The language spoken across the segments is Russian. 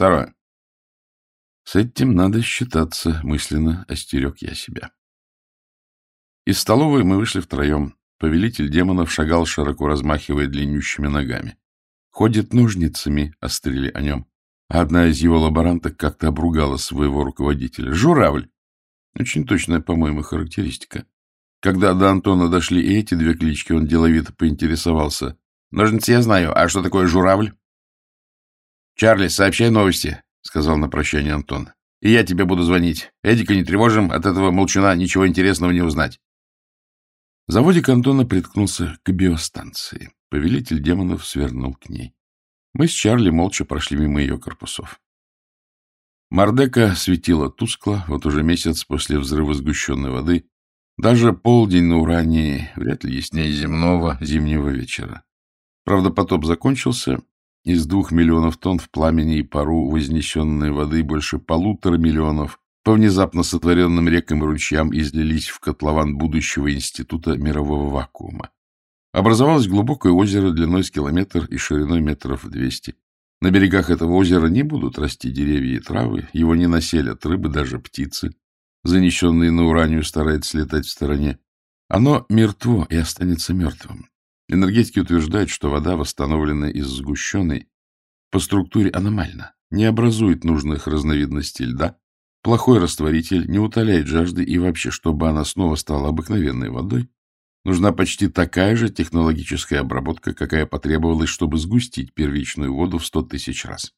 Второе. С этим надо считаться, мысленно остерег я себя. Из столовой мы вышли втроем. Повелитель демонов шагал, широко размахивая длиннющими ногами. Ходит ножницами, острили о нем. А одна из его лаборанток как-то обругала своего руководителя. «Журавль!» Очень точная, по-моему, характеристика. Когда до Антона дошли и эти две клички, он деловито поинтересовался. «Ножницы я знаю. А что такое журавль?» «Чарли, сообщай новости», — сказал на прощание Антон. «И я тебе буду звонить. Эдика не тревожим, от этого молчуна ничего интересного не узнать». Заводик Антона приткнулся к биостанции. Повелитель демонов свернул к ней. Мы с Чарли молча прошли мимо ее корпусов. Мардека светила тускло, вот уже месяц после взрыва сгущенной воды. Даже полдень на Урании вряд ли яснее земного зимнего вечера. Правда, потоп закончился. Из двух миллионов тонн в пламени и пару вознесенной воды больше полутора миллионов по внезапно сотворенным рекам и ручьям излились в котлован будущего института мирового вакуума. Образовалось глубокое озеро длиной с километр и шириной метров двести. На берегах этого озера не будут расти деревья и травы, его не населят рыбы, даже птицы. Занесенные на уранию стараются летать в стороне. Оно мертво и останется мертвым. Энергетики утверждают, что вода, восстановленная из сгущенной, по структуре аномальна, не образует нужных разновидностей льда, плохой растворитель, не утоляет жажды и вообще, чтобы она снова стала обыкновенной водой, Нужна почти такая же технологическая обработка, какая потребовалась, чтобы сгустить первичную воду в сто тысяч раз.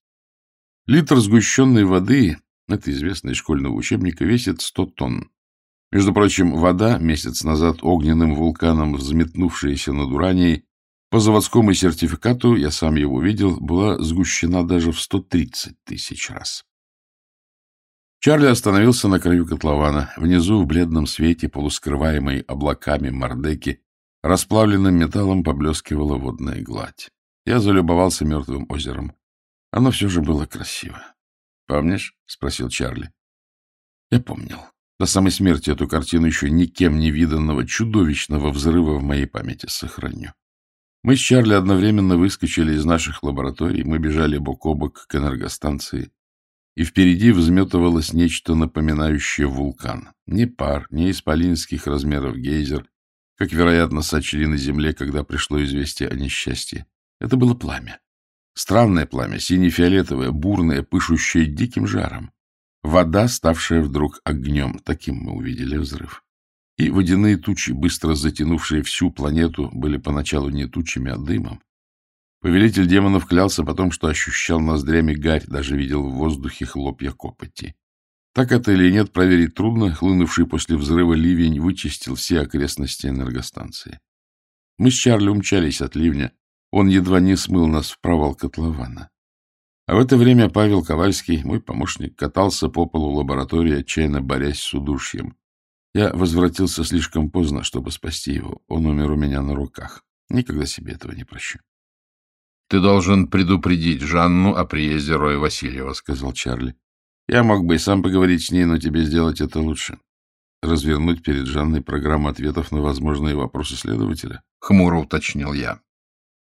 Литр сгущенной воды, это известно из школьного учебника, весит 100 тонн. Между прочим, вода, месяц назад огненным вулканом взметнувшаяся над Уранией, по заводскому сертификату, я сам его видел, была сгущена даже в 130 тысяч раз. Чарли остановился на краю котлована. Внизу, в бледном свете, полускрываемой облаками мордеки, расплавленным металлом поблескивала водная гладь. Я залюбовался мертвым озером. Оно все же было красиво. — Помнишь? — спросил Чарли. Я помнил. До самой смерти эту картину еще никем не виданного чудовищного взрыва в моей памяти сохраню. Мы с Чарли одновременно выскочили из наших лабораторий, мы бежали бок о бок к энергостанции и впереди взметывалось нечто напоминающее вулкан. Ни пар, ни исполинских размеров гейзер, как, вероятно, сочли на земле, когда пришло известие о несчастье. Это было пламя. Странное пламя, сине-фиолетовое, бурное, пышущее диким жаром. Вода, ставшая вдруг огнем. Таким мы увидели взрыв. И водяные тучи, быстро затянувшие всю планету, были поначалу не тучами, а дымом. Повелитель демонов клялся потом, что ощущал ноздрями гарь, даже видел в воздухе хлопья копоти. Так это или нет, проверить трудно. Хлынувший после взрыва ливень вычистил все окрестности энергостанции. Мы с Чарли умчались от ливня. Он едва не смыл нас в провал котлована. А в это время Павел Ковальский, мой помощник, катался по полу лаборатории, отчаянно борясь с удушьем. Я возвратился слишком поздно, чтобы спасти его. Он умер у меня на руках. Никогда себе этого не прощу. Ты должен предупредить Жанну о приезде Роя Васильева, — сказал Чарли. Я мог бы и сам поговорить с ней, но тебе сделать это лучше. Развернуть перед Жанной программу ответов на возможные вопросы следователя? Хмуро уточнил я.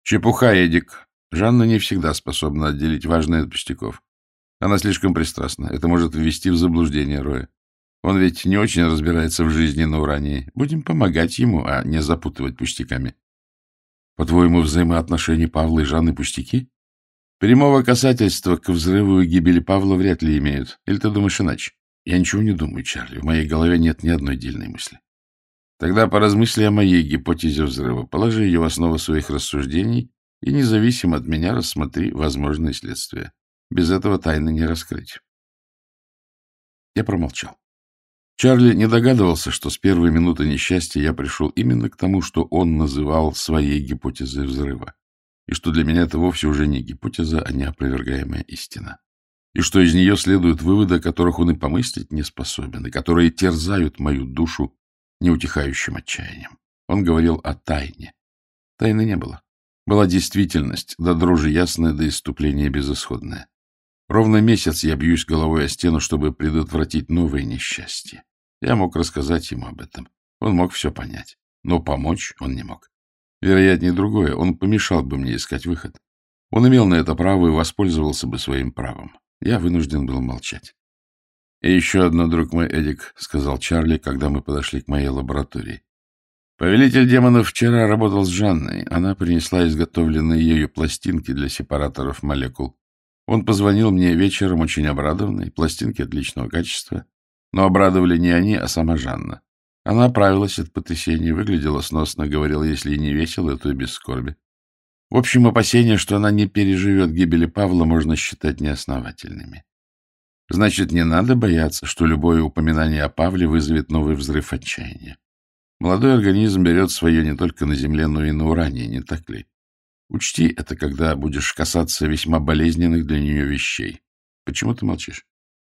Чепуха, Эдик. Жанна не всегда способна отделить важное от пустяков. Она слишком пристрастна. Это может ввести в заблуждение Роя. Он ведь не очень разбирается в жизни на Урании. Будем помогать ему, а не запутывать пустяками. По-твоему, взаимоотношения Павла и Жанны пустяки? Прямого касательства к взрыву и гибели Павла вряд ли имеют. Или ты думаешь иначе? Я ничего не думаю, Чарли. В моей голове нет ни одной дельной мысли. Тогда поразмысли о моей гипотезе взрыва. Положи ее в основу своих рассуждений и, независимо от меня, рассмотри возможные следствия. Без этого тайны не раскрыть. Я промолчал. Чарли не догадывался, что с первой минуты несчастья я пришел именно к тому, что он называл своей гипотезой взрыва, и что для меня это вовсе уже не гипотеза, а неопровергаемая истина, и что из нее следуют выводы, которых он и помыслить не способен, и которые терзают мою душу неутихающим отчаянием. Он говорил о тайне. Тайны не было. Была действительность, до дрожи ясная, до иступления безысходная. Ровно месяц я бьюсь головой о стену, чтобы предотвратить новое несчастье. Я мог рассказать ему об этом. Он мог все понять. Но помочь он не мог. Вероятнее другое, он помешал бы мне искать выход. Он имел на это право и воспользовался бы своим правом. Я вынужден был молчать. — И еще одно, друг мой, Эдик, — сказал Чарли, когда мы подошли к моей лаборатории. Повелитель демонов вчера работал с Жанной. Она принесла изготовленные ею пластинки для сепараторов молекул. Он позвонил мне вечером очень обрадованный, пластинки отличного качества. Но обрадовали не они, а сама Жанна. Она оправилась от потрясения, выглядела сносно, говорила, если и не весело, то и без скорби. В общем, опасения, что она не переживет гибели Павла, можно считать неосновательными. Значит, не надо бояться, что любое упоминание о Павле вызовет новый взрыв отчаяния. Молодой организм берет свое не только на Земле, но и на Уране, не так ли? Учти это, когда будешь касаться весьма болезненных для нее вещей. Почему ты молчишь?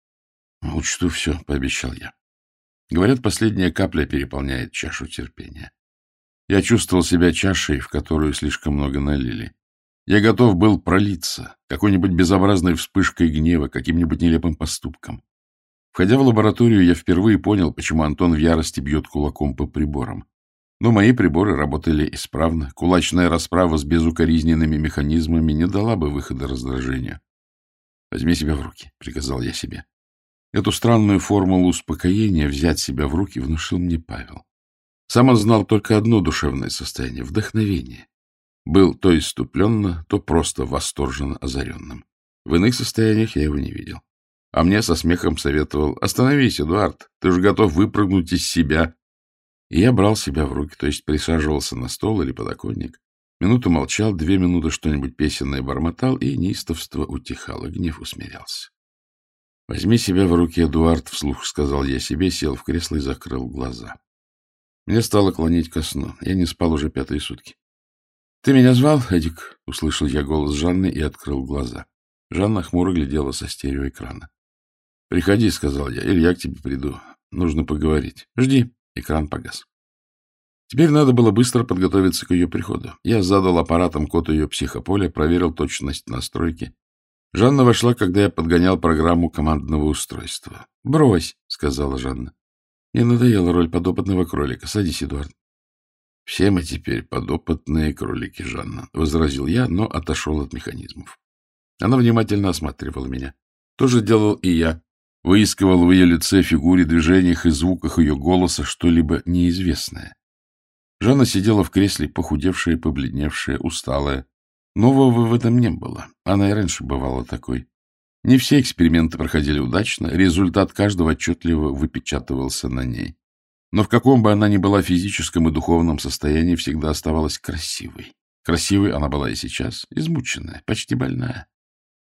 — Учту все, — пообещал я. Говорят, последняя капля переполняет чашу терпения. Я чувствовал себя чашей, в которую слишком много налили. Я готов был пролиться какой-нибудь безобразной вспышкой гнева, каким-нибудь нелепым поступком. Входя в лабораторию, я впервые понял, почему Антон в ярости бьет кулаком по приборам. Но мои приборы работали исправно. Кулачная расправа с безукоризненными механизмами не дала бы выхода раздражению. «Возьми себя в руки», — приказал я себе. Эту странную формулу успокоения взять себя в руки внушил мне Павел. Сам он знал только одно душевное состояние — вдохновение. Был то иступленно, то просто восторженно озаренным. В иных состояниях я его не видел а мне со смехом советовал «Остановись, Эдуард, ты же готов выпрыгнуть из себя». И я брал себя в руки, то есть присаживался на стол или подоконник. Минуту молчал, две минуты что-нибудь песенное бормотал, и неистовство утихало, гнев усмирялся. «Возьми себя в руки, Эдуард», — вслух сказал я себе, сел в кресло и закрыл глаза. Мне стало клонить ко сну. Я не спал уже пятые сутки. — Ты меня звал, Эдик? — услышал я голос Жанны и открыл глаза. Жанна хмуро глядела со стереоэкрана. — Приходи, — сказал я, — или я к тебе приду. Нужно поговорить. Жди. Экран погас. Теперь надо было быстро подготовиться к ее приходу. Я задал аппаратом код ее психополя, проверил точность настройки. Жанна вошла, когда я подгонял программу командного устройства. — Брось, — сказала Жанна. — Мне надоела роль подопытного кролика. Садись, Эдуард. — Все мы теперь подопытные кролики, Жанна, — возразил я, но отошел от механизмов. Она внимательно осматривала меня. То же делал и я, выискивал в ее лице, фигуре, движениях и звуках ее голоса что-либо неизвестное. Жанна сидела в кресле, похудевшая, побледневшая, усталая. Нового в этом не было. Она и раньше бывала такой. Не все эксперименты проходили удачно, результат каждого отчетливо выпечатывался на ней. Но в каком бы она ни была физическом и духовном состоянии, всегда оставалась красивой. Красивой она была и сейчас, измученная, почти больная.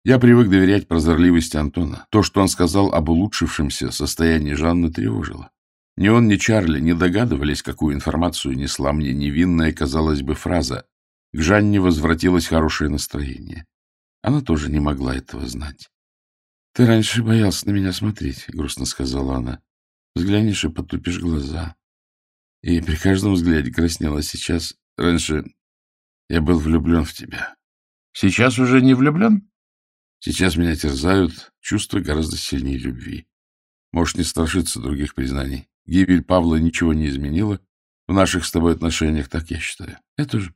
Я привык доверять прозорливости Антона. То, что он сказал об улучшившемся состоянии Жанны, тревожило. Ни он, ни Чарли не догадывались, какую информацию несла мне невинная, казалось бы, фраза. К Жанне возвратилось хорошее настроение. Она тоже не могла этого знать. — Ты раньше боялся на меня смотреть, — грустно сказала она. — Взглянешь и потупишь глаза. И при каждом взгляде краснела. Сейчас, раньше, я был влюблен в тебя. — Сейчас уже не влюблен? Сейчас меня терзают чувства гораздо сильнее любви. Можешь не страшиться других признаний. Гибель Павла ничего не изменила в наших с тобой отношениях, так я считаю. Это же.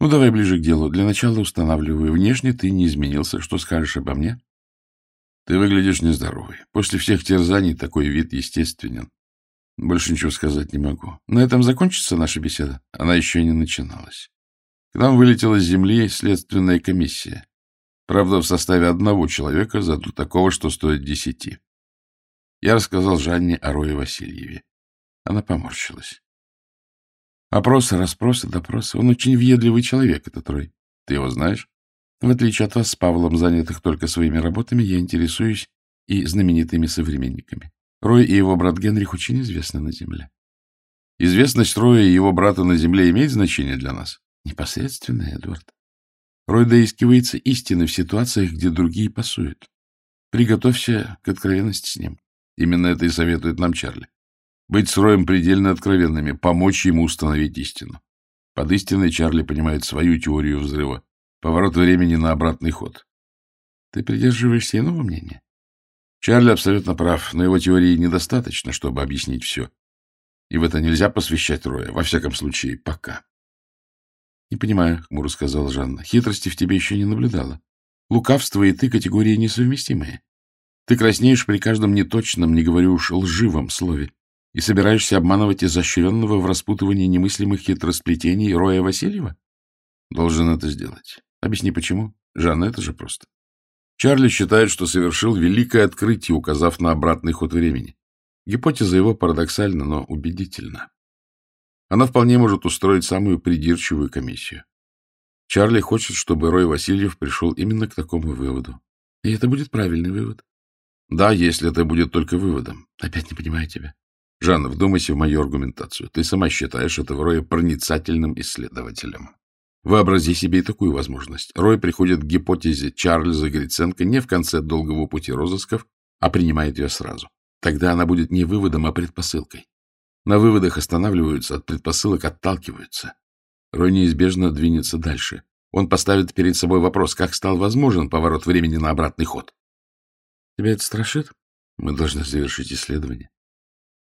Ну, давай ближе к делу. Для начала устанавливаю. Внешне ты не изменился. Что скажешь обо мне? Ты выглядишь нездоровый. После всех терзаний такой вид естественен. Больше ничего сказать не могу. На этом закончится наша беседа. Она еще не начиналась. К нам вылетела с земли следственная комиссия. Правда, в составе одного человека, зато такого, что стоит десяти. Я рассказал Жанне о Рое Васильеве. Она поморщилась. Опросы, расспросы, допросы. Он очень въедливый человек, этот Рой. Ты его знаешь? В отличие от вас, с Павлом, занятых только своими работами, я интересуюсь и знаменитыми современниками. Рой и его брат Генрих очень известны на Земле. Известность Роя и его брата на Земле имеет значение для нас? Непосредственно, Эдвард. Рой доискивается истины в ситуациях, где другие пасуют. Приготовься к откровенности с ним. Именно это и советует нам Чарли. Быть с Роем предельно откровенными, помочь ему установить истину. Под истиной Чарли понимает свою теорию взрыва, поворот времени на обратный ход. Ты придерживаешься иного мнения? Чарли абсолютно прав, но его теории недостаточно, чтобы объяснить все. И в это нельзя посвящать Роя, во всяком случае, пока. — Не понимаю, — хмуро сказала Жанна. — Хитрости в тебе еще не наблюдала. Лукавство и ты — категории несовместимые. Ты краснеешь при каждом неточном, не говорю уж лживом слове, и собираешься обманывать изощренного в распутывании немыслимых хитросплетений Роя Васильева? Должен это сделать. Объясни, почему. Жанна, это же просто. Чарли считает, что совершил великое открытие, указав на обратный ход времени. Гипотеза его парадоксальна, но убедительна. Она вполне может устроить самую придирчивую комиссию. Чарли хочет, чтобы Рой Васильев пришел именно к такому выводу. И это будет правильный вывод. Да, если это будет только выводом. Опять не понимаю тебя. Жанна, вдумайся в мою аргументацию. Ты сама считаешь этого Роя проницательным исследователем. Вообрази себе и такую возможность. Рой приходит к гипотезе Чарльза Гриценко не в конце долгого пути розысков, а принимает ее сразу. Тогда она будет не выводом, а предпосылкой. На выводах останавливаются, от предпосылок отталкиваются. Рой неизбежно двинется дальше. Он поставит перед собой вопрос, как стал возможен поворот времени на обратный ход. Тебя это страшит? Мы должны завершить исследование.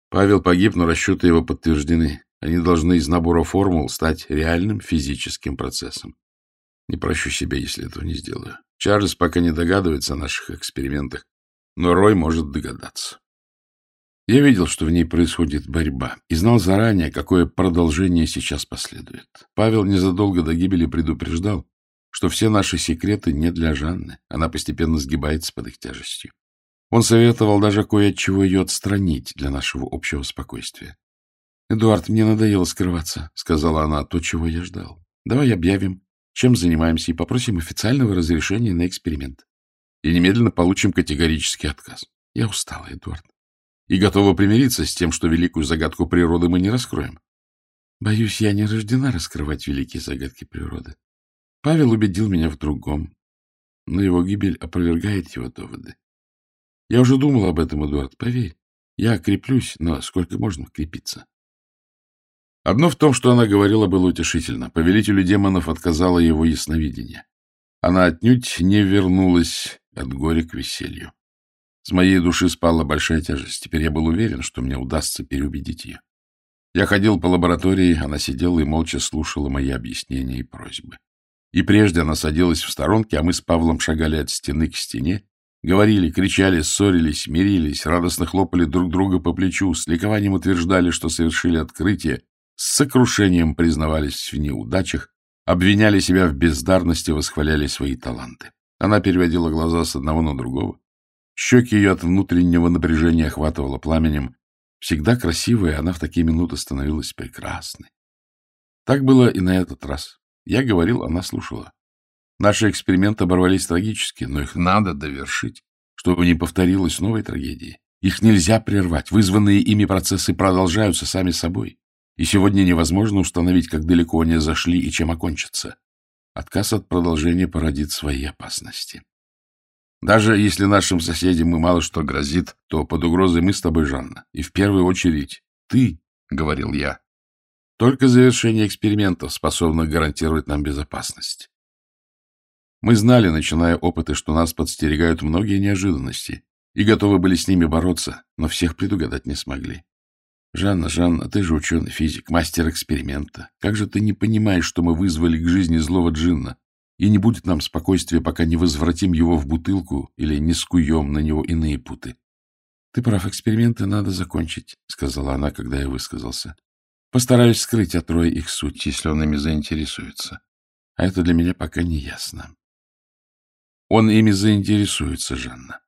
Павел погиб, но расчеты его подтверждены. Они должны из набора формул стать реальным физическим процессом. Не прощу себя, если этого не сделаю. Чарльз пока не догадывается о наших экспериментах, но Рой может догадаться. Я видел, что в ней происходит борьба, и знал заранее, какое продолжение сейчас последует. Павел незадолго до гибели предупреждал, что все наши секреты не для Жанны. Она постепенно сгибается под их тяжестью. Он советовал даже кое от чего ее отстранить для нашего общего спокойствия. — Эдуард, мне надоело скрываться, — сказала она, — то, чего я ждал. Давай объявим, чем занимаемся, и попросим официального разрешения на эксперимент. И немедленно получим категорический отказ. Я устала, Эдуард. И готова примириться с тем, что великую загадку природы мы не раскроем. Боюсь, я не рождена раскрывать великие загадки природы. Павел убедил меня в другом, но его гибель опровергает его доводы. Я уже думал об этом, Эдуард, поверь. Я креплюсь, но сколько можно крепиться? Одно в том, что она говорила, было утешительно. Повелителю демонов отказало его ясновидение. Она отнюдь не вернулась от горя к веселью. С моей души спала большая тяжесть. Теперь я был уверен, что мне удастся переубедить ее. Я ходил по лаборатории, она сидела и молча слушала мои объяснения и просьбы. И прежде она садилась в сторонке, а мы с Павлом шагали от стены к стене, говорили, кричали, ссорились, мирились, радостно хлопали друг друга по плечу, с ликованием утверждали, что совершили открытие, с сокрушением признавались в неудачах, обвиняли себя в бездарности, восхваляли свои таланты. Она переводила глаза с одного на другого. Щеки ее от внутреннего напряжения охватывало пламенем. Всегда красивая, она в такие минуты становилась прекрасной. Так было и на этот раз. Я говорил, она слушала. Наши эксперименты оборвались трагически, но их надо довершить, чтобы не повторилось новой трагедии. Их нельзя прервать. Вызванные ими процессы продолжаются сами собой. И сегодня невозможно установить, как далеко они зашли и чем окончатся. Отказ от продолжения породит свои опасности. Даже если нашим соседям и мало что грозит, то под угрозой мы с тобой, Жанна. И в первую очередь ты, — говорил я, только завершение экспериментов способно гарантировать нам безопасность. Мы знали, начиная опыты, что нас подстерегают многие неожиданности, и готовы были с ними бороться, но всех предугадать не смогли. Жанна, Жанна, ты же ученый физик, мастер эксперимента. Как же ты не понимаешь, что мы вызвали к жизни злого джинна, и не будет нам спокойствия, пока не возвратим его в бутылку или не скуем на него иные путы? — Ты прав, эксперименты надо закончить, — сказала она, когда я высказался. Постараюсь скрыть от Роя их суть, если он ими заинтересуется. А это для меня пока не ясно. Он ими заинтересуется, Жанна.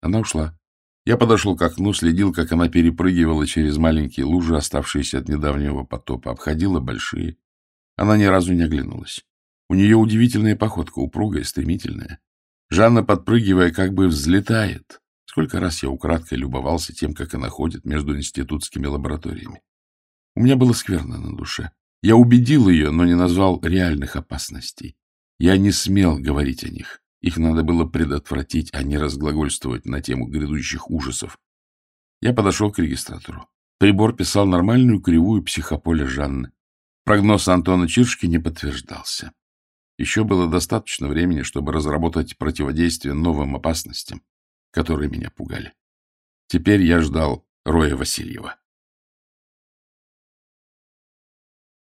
Она ушла. Я подошел к окну, следил, как она перепрыгивала через маленькие лужи, оставшиеся от недавнего потопа, обходила большие. Она ни разу не оглянулась. У нее удивительная походка, упругая, стремительная. Жанна, подпрыгивая, как бы взлетает. Сколько раз я украдкой любовался тем, как она ходит между институтскими лабораториями. У меня было скверно на душе. Я убедил ее, но не назвал реальных опасностей. Я не смел говорить о них. Их надо было предотвратить, а не разглагольствовать на тему грядущих ужасов. Я подошел к регистратору. Прибор писал нормальную кривую психополя Жанны. Прогноз Антона Чиршки не подтверждался. Еще было достаточно времени, чтобы разработать противодействие новым опасностям, которые меня пугали. Теперь я ждал Роя Васильева.